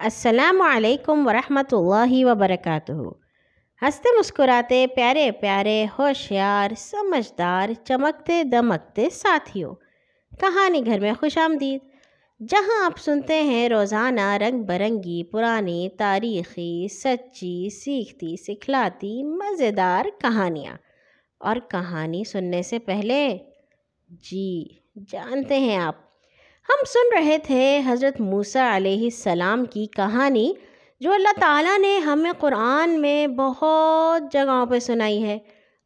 السلام علیکم ورحمۃ اللہ وبرکاتہ۔ ہنستے مسکراتے، پیارے پیارے، ہوشیار، سمجھدار، چمکتے دمکتے ساتھیوں، کہانی گھر میں خوش آمدید۔ جہاں آپ سنتے ہیں روزانہ رنگ برنگی، پرانی تاریخی، سچی، سیکھتی، سکھلاتی، مزیدار کہانیاں۔ اور کہانی سننے سے پہلے جی جانتے ہیں آپ ہم سن رہے تھے حضرت موسیٰ علیہ السلام کی کہانی، جو اللہ تعالیٰ نے ہمیں قرآن میں بہت جگہوں پہ سنائی ہے،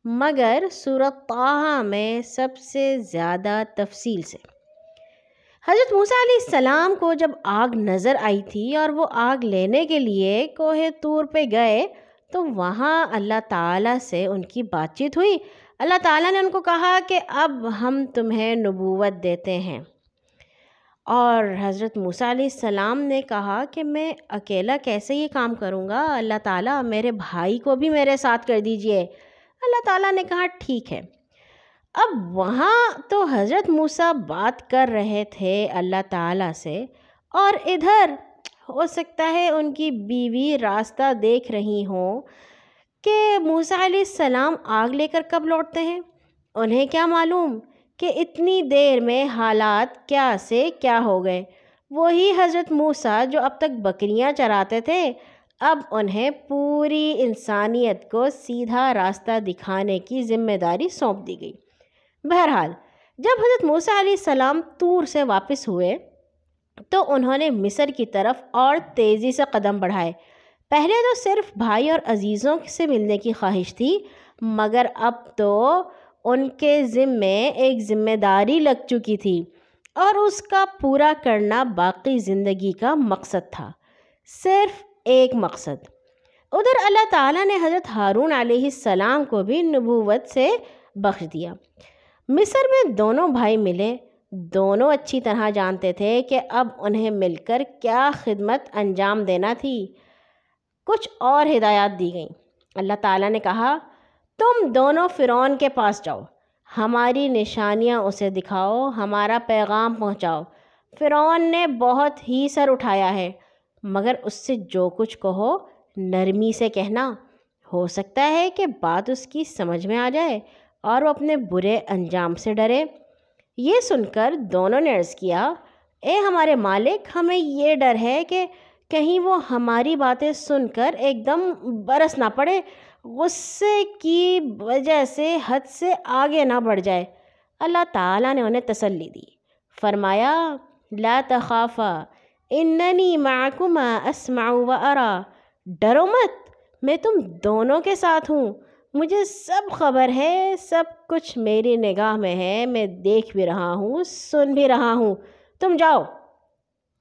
مگر صورت طه میں سب سے زیادہ تفصیل سے۔ حضرت موسیٰ علیہ السلام کو جب آگ نظر آئی تھی اور وہ آگ لینے کے لیے کوہ طور پہ گئے، تو وہاں اللہ تعالیٰ سے ان کی بات چیت ہوئی۔ اللہ تعالیٰ نے ان کو کہا کہ اب ہم تمہیں نبوت دیتے ہیں۔ اور حضرت موسیٰ علیہ السلام نے کہا کہ میں اکیلا کیسے یہ کام کروں گا؟ اللہ تعالیٰ میرے بھائی کو بھی میرے ساتھ کر دیجیے۔ اللہ تعالیٰ نے کہا، ٹھیک ہے۔ اب وہاں تو حضرت موسیٰ بات کر رہے تھے اللہ تعالیٰ سے اور ادھر ہو سکتا ہے ان کی بیوی راستہ دیکھ رہی ہوں کہ موسیٰ علیہ السلام آگ لے کر کب لوٹتے ہیں؟ انہیں کیا معلوم؟ کہ اتنی دیر میں حالات کیا سے کیا ہو گئے۔ وہی حضرت موسیٰ جو اب تک بکریاں چراتے تھے، اب انہیں پوری انسانیت کو سیدھا راستہ دکھانے کی ذمہ داری سونپ دی گئی۔ بہرحال، جب حضرت موسیٰ علیہ السلام طور سے واپس ہوئے، تو انہوں نے مصر کی طرف اور تیزی سے قدم بڑھائے۔ پہلے تو صرف بھائی اور عزیزوں سے ملنے کی خواہش تھی، مگر اب تو ان کے ذمے ایک ذمہ داری لگ چکی تھی اور اس کا پورا کرنا باقی زندگی کا مقصد تھا، صرف ایک مقصد۔ ادھر اللہ تعالیٰ نے حضرت ہارون علیہ السلام کو بھی نبوت سے بخش دیا۔ مصر میں دونوں بھائی ملے، دونوں اچھی طرح جانتے تھے کہ اب انہیں مل کر کیا خدمت انجام دینا تھی۔ کچھ اور ہدایات دی گئیں۔ اللہ تعالیٰ نے کہا تم دونوں فرعون کے پاس جاؤ۔ ہماری نشانیاں اسے دکھاؤ، ہمارا پیغام پہنچاؤ۔ فرعون نے بہت ہی سر اٹھایا ہے، مگر اس سے جو کچھ کہو، نرمی سے کہنا۔ ہو سکتا ہے کہ بات اس کی سمجھ میں آ جائے اور وہ اپنے برے انجام سے ڈرے۔ یہ سن کر دونوں نے عرض کیا، اے ہمارے مالک، ہمیں یہ ڈر ہے کہ کہیں وہ ہماری باتیں سن کر ایک دم برس نہ پڑے۔ غصے کی وجہ سے حد سے آگے نہ بڑھ جائے۔ اللہ تعالیٰ نے انہیں تسلی دی۔ فرمایا، لا تخافا، اننی معکما اسمع و ارا۔ ڈرو مت، میں تم دونوں کے ساتھ ہوں۔ مجھے سب خبر ہے، سب کچھ میری نگاہ میں ہے، میں دیکھ بھی رہا ہوں، سن بھی رہا ہوں۔ تم جاؤ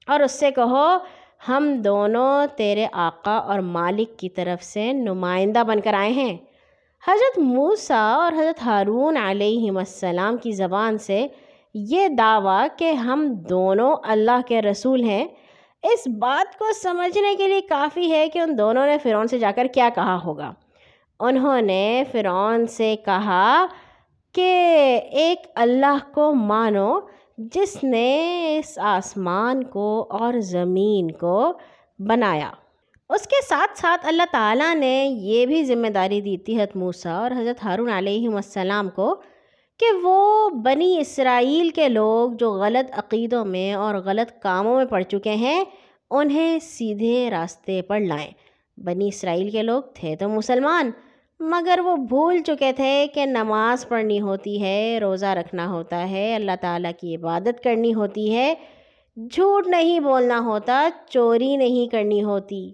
اور اس سے کہو ہم دونوں تیرے آقا اور مالک کی طرف سے نمائندہ بن کر آئے ہیں۔ حضرت موسیٰ اور حضرت ہارون علیہ السلام کی زبان سے یہ دعویٰ کہ ہم دونوں اللہ کے رسول ہیں، اس بات کو سمجھنے کے لیے کافی ہے کہ ان دونوں نے فرعون سے جا کر کیا کہا ہوگا۔ انہوں نے فرعون سے کہا کہ ایک اللہ کو مانو جس نے اس آسمان کو اور زمین کو بنایا۔ اس کے ساتھ ساتھ اللہ تعالیٰ نے یہ بھی ذمہ داری دی تھی حضرت موسیٰ اور حضرت ہارون علیہ السلام کو کہ وہ بنی اسرائیل کے لوگ جو غلط عقیدوں میں اور غلط کاموں میں پڑ چکے ہیں، انہیں سیدھے راستے پر لائیں۔ بنی اسرائیل کے لوگ تھے تو مسلمان۔ مگر وہ بھول چکے تھے کہ نماز پڑھنی ہوتی ہے، روزہ رکھنا ہوتا ہے، اللہ تعالیٰ کی عبادت کرنی ہوتی ہے۔ جھوٹ نہیں بولنا ہوتا، چوری نہیں کرنی ہوتی۔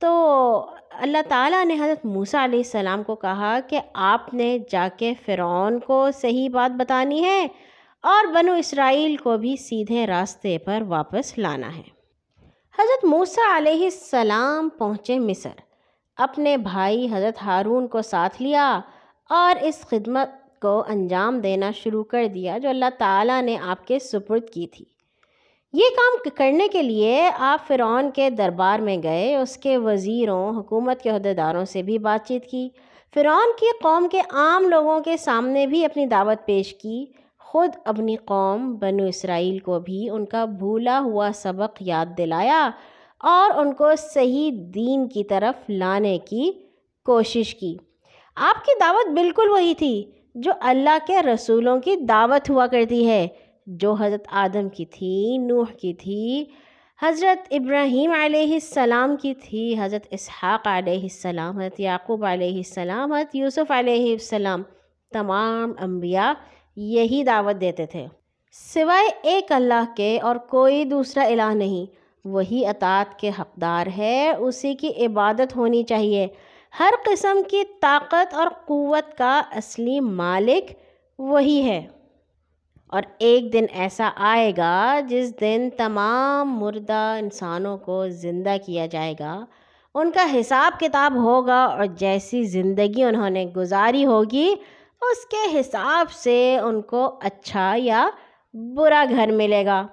تو اللہ تعالیٰ نے حضرت موسیٰ علیہ السلام کو کہا کہ آپ نے جا کے فرعون کو صحیح بات بتانی ہے اور بنو اسرائیل کو بھی سیدھے راستے پر واپس لانا ہے۔ حضرت موسیٰ علیہ السلام پہنچے مصر۔ اپنے بھائی حضرت ہارون کو ساتھ لیا اور اس خدمت کو انجام دینا شروع کر دیا جو اللہ تعالیٰ نے آپ کے سپرد کی تھی۔ یہ کام کرنے کے لیے آپ فرعون کے دربار میں گئے، اس کے وزیروں، حکومت کے عہدیداروں سے بھی بات چیت کی۔ فرعون کی قوم کے عام لوگوں کے سامنے بھی اپنی دعوت پیش کی۔ خود اپنی قوم بنو اسرائیل کو بھی ان کا بھولا ہوا سبق یاد دلایا۔ اور ان کو صحیح دین کی طرف لانے کی کوشش کی۔ آپ کی دعوت بالکل وہی تھی جو اللہ کے رسولوں کی دعوت ہوا کرتی ہے، جو حضرت آدم کی تھی، نوح کی تھی، حضرت ابراہیم علیہ السلام کی تھی، حضرت اسحاق علیہ السلام، حضرت یعقوب علیہ السلام، حضرت یوسف علیہ السلام، تمام انبیاء یہی دعوت دیتے تھے۔ سوائے ایک اللہ کے اور کوئی دوسرا الہ نہیں وہی اطاعت کے حقدار ہے، اسی کی عبادت ہونی چاہیے۔ ہر قسم کی طاقت اور قوت کا اصلی مالک وہی ہے۔ اور ایک دن ایسا آئے گا جس دن تمام مردہ انسانوں کو زندہ کیا جائے گا۔ ان کا حساب کتاب ہوگا اور جیسی زندگی انہوں نے گزاری ہوگی، اس کے حساب سے ان کو اچھا یا برا گھر ملے گا۔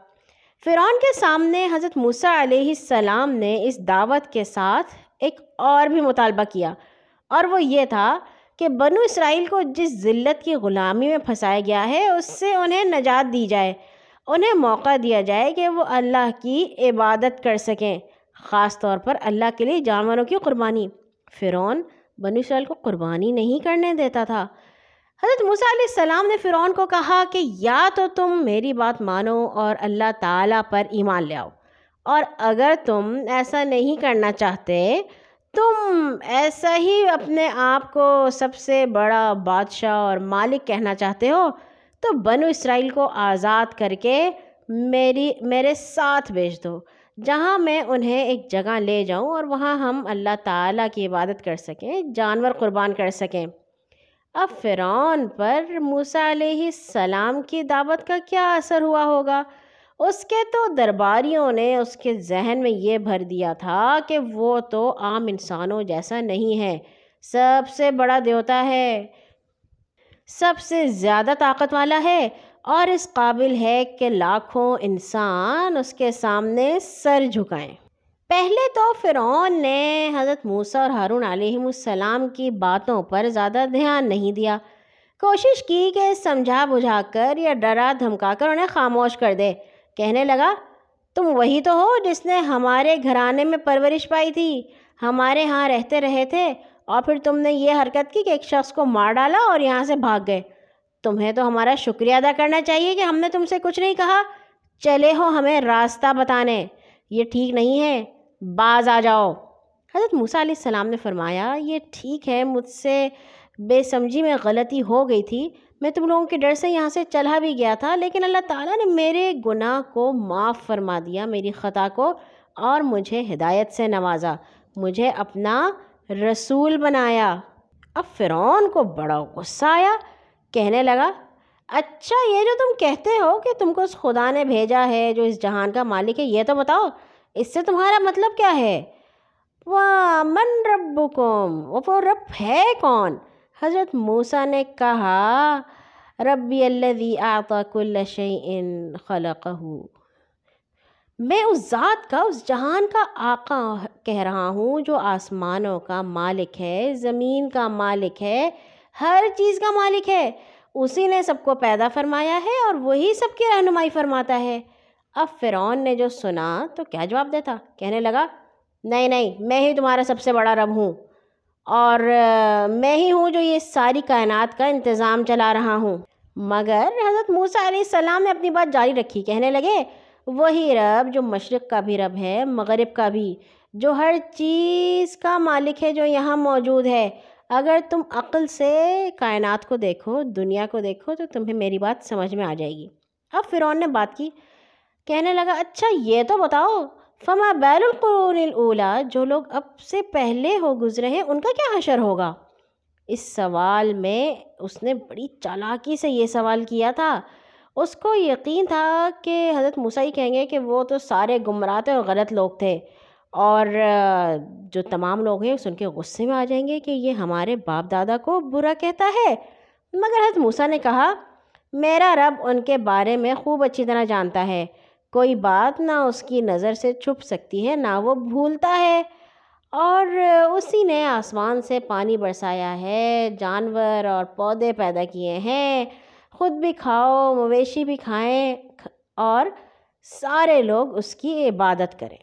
فرعون کے سامنے حضرت موسیٰ علیہ السلام نے اس دعوت کے ساتھ ایک اور بھی مطالبہ کیا اور وہ یہ تھا کہ بنو اسرائیل کو جس ذلت کی غلامی میں پھنسایا گیا ہے، اس سے انہیں نجات دی جائے۔ انہیں موقع دیا جائے کہ وہ اللہ کی عبادت کر سکیں، خاص طور پر اللہ کے لیے جانوروں کی قربانی۔ فرعون بنو اسرائیل کو قربانی نہیں کرنے دیتا تھا۔ حضرت موسیٰ علیہ السلام نے فرعون کو کہا کہ یا تو تم میری بات مانو اور اللہ تعالیٰ پر ایمان لے آؤ۔ اور اگر تم ایسا نہیں کرنا چاہتے، تم ایسا ہی اپنے آپ کو سب سے بڑا بادشاہ اور مالک کہنا چاہتے ہو۔ تو بنو اسرائیل کو آزاد کر کے میری، میرے ساتھ بھیج دو، جہاں میں انہیں ایک جگہ لے جاؤں اور وہاں ہم اللہ تعالیٰ کی عبادت کر سکیں، جانور قربان کر سکیں۔ اب فرعون پر موسیٰ علیہ السلام کی دعوت کا کیا اثر ہوا ہوگا؟ اس کے تو درباریوں نے اس کے ذہن میں یہ بھر دیا تھا کہ وہ تو عام انسانوں جیسا نہیں ہے۔ سب سے بڑا دیوتا ہے۔ سب سے زیادہ طاقت والا ہے۔ اور اس قابل ہے کہ لاکھوں انسان اس کے سامنے سر جھکائیں۔ پہلے تو فرعون نے حضرت موسیٰ اور ہارون علیہ السلام کی باتوں پر زیادہ دھیان نہیں دیا۔ کوشش کی کہ سمجھا بجھا کر یا ڈرا دھمکا کر انہیں خاموش کر دے۔ کہنے لگا، تم وہی تو ہو جس نے ہمارے گھرانے میں پرورش پائی تھی۔ ہمارے ہاں رہتے رہے تھے اور پھر تم نے یہ حرکت کی کہ ایک شخص کو مار ڈالا اور یہاں سے بھاگ گئے۔ تمہیں تو ہمارا شکریہ ادا کرنا چاہیے کہ ہم نے تم سے کچھ نہیں کہا۔ چلے ہو ہمیں راستہ بتانے۔ یہ ٹھیک نہیں ہے۔ باز آ جاؤ۔ حضرت موسیٰ علیہ السلام نے فرمایا، یہ ٹھیک ہے، مجھ سے بے سمجھی میں غلطی ہو گئی تھی۔ میں تم لوگوں کے ڈر سے یہاں سے چلا بھی گیا تھا، لیکن اللہ تعالیٰ نے میرے گناہ کو معاف فرما دیا، میری خطا کو، اور مجھے ہدایت سے نوازا۔ مجھے اپنا رسول بنایا۔ اب فرعون کو بڑا غصہ آیا، کہنے لگا اچھا یہ جو تم کہتے ہو کہ تم کو اس خدا نے بھیجا ہے، جو اس جہان کا مالک ہے، یہ تو بتاؤ۔ اس سے تمہارا مطلب کیا ہے؟ من رب وہ رب ہے کون؟ حضرت موسیٰ نے کہا، ربی اللہ آتا کل خلقہ میں اس ذات کا، اس جہان کا آقا کہہ رہا ہوں جو آسمانوں کا مالک ہے، زمین کا مالک ہے، ہر چیز کا مالک ہے۔ اسی نے سب کو پیدا فرمایا ہے اور وہی سب کی رہنمائی فرماتا ہے۔ اب فرعون نے جو سنا تو کیا جواب دیتا کہنے لگا، نہیں نہیں، میں ہی تمہارا سب سے بڑا رب ہوں اور میں ہی ہوں جو یہ ساری کائنات کا انتظام چلا رہا ہوں۔ مگر حضرت موسیٰ علیہ السلام نے اپنی بات جاری رکھی۔ کہنے لگے، وہی رب جو مشرق کا بھی رب ہے، مغرب کا بھی، جو ہر چیز کا مالک ہے، جو یہاں موجود ہے۔ اگر تم عقل سے کائنات کو دیکھو، دنیا کو دیکھو، تو تمہیں میری بات سمجھ میں آ جائے گی۔ اب فرعون نے بات کی۔ کہنے لگا اچھا یہ تو بتاؤ، فما بیل القرون الاولا جو لوگ اب سے پہلے ہو گزرے ہیں، ان کا کیا حشر ہوگا؟ اس سوال میں اس نے بڑی چالاکی سے یہ سوال کیا تھا۔ اس کو یقین تھا کہ حضرت موسیٰ کہیں گے کہ وہ تو سارے گمراہ تھے اور غلط لوگ تھے اور جو تمام لوگ ہیں سن کے غصے میں آ جائیں گے کہ یہ ہمارے باپ دادا کو برا کہتا ہے۔ مگر حضرت موسیٰ نے کہا، میرا رب ان کے بارے میں خوب اچھی طرح جانتا ہے۔ کوئی بات نہ اس کی نظر سے چھپ سکتی ہے، نہ وہ بھولتا ہے۔ اور اسی نے آسمان سے پانی برسایا ہے، جانور اور پودے پیدا کیے ہیں۔ خود بھی کھاؤ، مویشی بھی کھائیں اور سارے لوگ اس کی عبادت کریں۔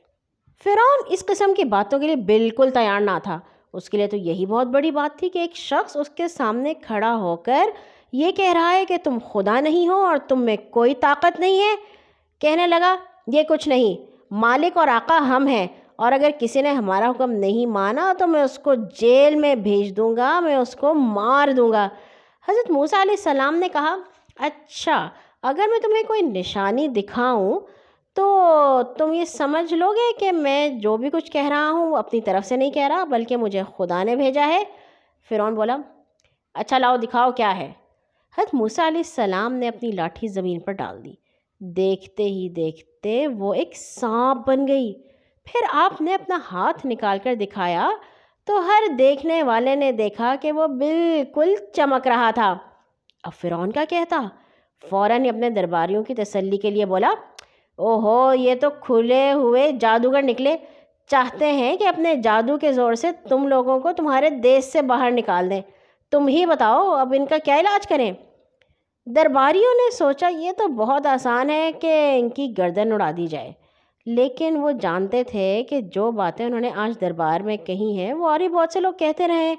فرعون اس قسم کی باتوں کے لیے بالکل تیار نہ تھا۔ اس کے لیے تو یہی بہت بڑی بات تھی کہ ایک شخص اس کے سامنے کھڑا ہو کر یہ کہہ رہا ہے کہ تم خدا نہیں ہو اور تم میں کوئی طاقت نہیں ہے۔ کہنے لگا، یہ کچھ نہیں، مالک اور آقا ہم ہیں اور اگر کسی نے ہمارا حکم نہیں مانا تو میں اس کو جیل میں بھیج دوں گا، میں اس کو مار دوں گا. حضرت موسیٰ علیہ السلام نے کہا اچھا اگر میں تمہیں کوئی نشانی دکھاؤں تو تم یہ سمجھ لو گے کہ میں جو بھی کچھ کہہ رہا ہوں وہ اپنی طرف سے نہیں کہہ رہا بلکہ مجھے خدا نے بھیجا ہے۔ فرعون بولا اچھا لاؤ دکھاؤ کیا ہے؟ حضرت موسیٰ علیہ السلام نے اپنی لاٹھی زمین پر ڈال دی۔ دیکھتے ہی دیکھتے وہ ایک سانپ بن گئی۔ پھر آپ نے اپنا ہاتھ نکال کر دکھایا تو ہر دیکھنے والے نے دیکھا کہ وہ بالکل چمک رہا تھا۔ اب فرعون کا کہتا فوراً اپنے درباریوں کی تسلی کے لیے بولا او ہو یہ تو کھلے ہوئے جادوگر نکلے۔ چاہتے ہیں کہ اپنے جادو کے زور سے تم لوگوں کو تمہارے دیش سے باہر نکال دیں۔ تم ہی بتاؤ، اب ان کا کیا علاج کریں؟ درباریوں نے سوچا یہ تو بہت آسان ہے کہ ان کی گردن اڑا دی جائے۔ لیکن وہ جانتے تھے کہ جو باتیں انہوں نے آج دربار میں کہی ہیں، وہ اور ہی بہت سے لوگ کہتے رہے۔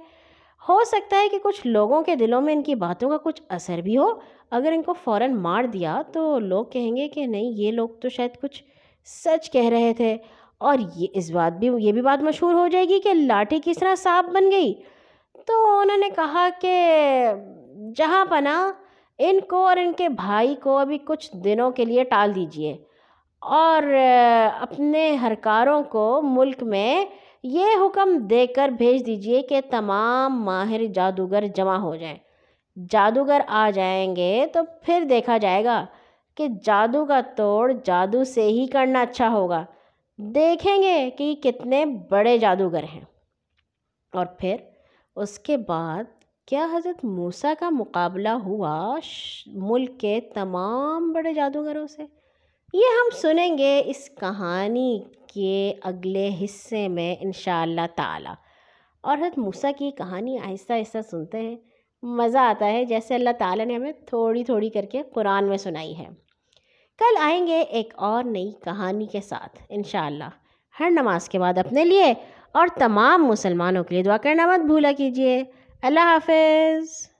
ہو سکتا ہے کہ کچھ لوگوں کے دلوں میں ان کی باتوں کا کچھ اثر بھی ہو۔ اگر ان کو فوراً مار دیا تو لوگ کہیں گے کہ نہیں، یہ لوگ تو شاید کچھ سچ کہہ رہے تھے۔ اور یہ اس بات بھی، یہ بھی بات مشہور ہو جائے گی کہ لاٹھی کس طرح صاف بن گئی۔ تو انہوں نے کہا کہ جہاں پناہ ان کو اور ان کے بھائی کو ابھی کچھ دنوں کے لیے ٹال دیجیے اور اپنے ہرکاروں کو ملک میں یہ حکم دے کر بھیج دیجیے کہ تمام ماہر جادوگر جمع ہو جائیں۔ جادوگر آ جائیں گے تو پھر دیکھا جائے گا کہ جادو کا توڑ جادو سے ہی کرنا اچھا ہوگا۔ دیکھیں گے کہ کتنے بڑے جادوگر ہیں۔ اور پھر اس کے بعد کیا حضرت موسیٰ کا مقابلہ ہوا؟ ملک کے تمام بڑے جادوگروں سے۔ یہ ہم سنیں گے اس کہانی کے اگلے حصے میں انشاء اللہ تعالیٰ۔ اور حضرت موسیٰ کی کہانی آہستہ آہستہ سنتے ہیں۔ مزہ آتا ہے جیسے اللہ تعالیٰ نے ہمیں تھوڑی تھوڑی کر کے قرآن میں سنائی ہے۔ کل آئیں گے ایک اور نئی کہانی کے ساتھ انشاء اللہ ہر نماز کے بعد اپنے لیے اور تمام مسلمانوں کے لیے دعا کرنا مت بھولا کیجیے۔ اللہ حافظ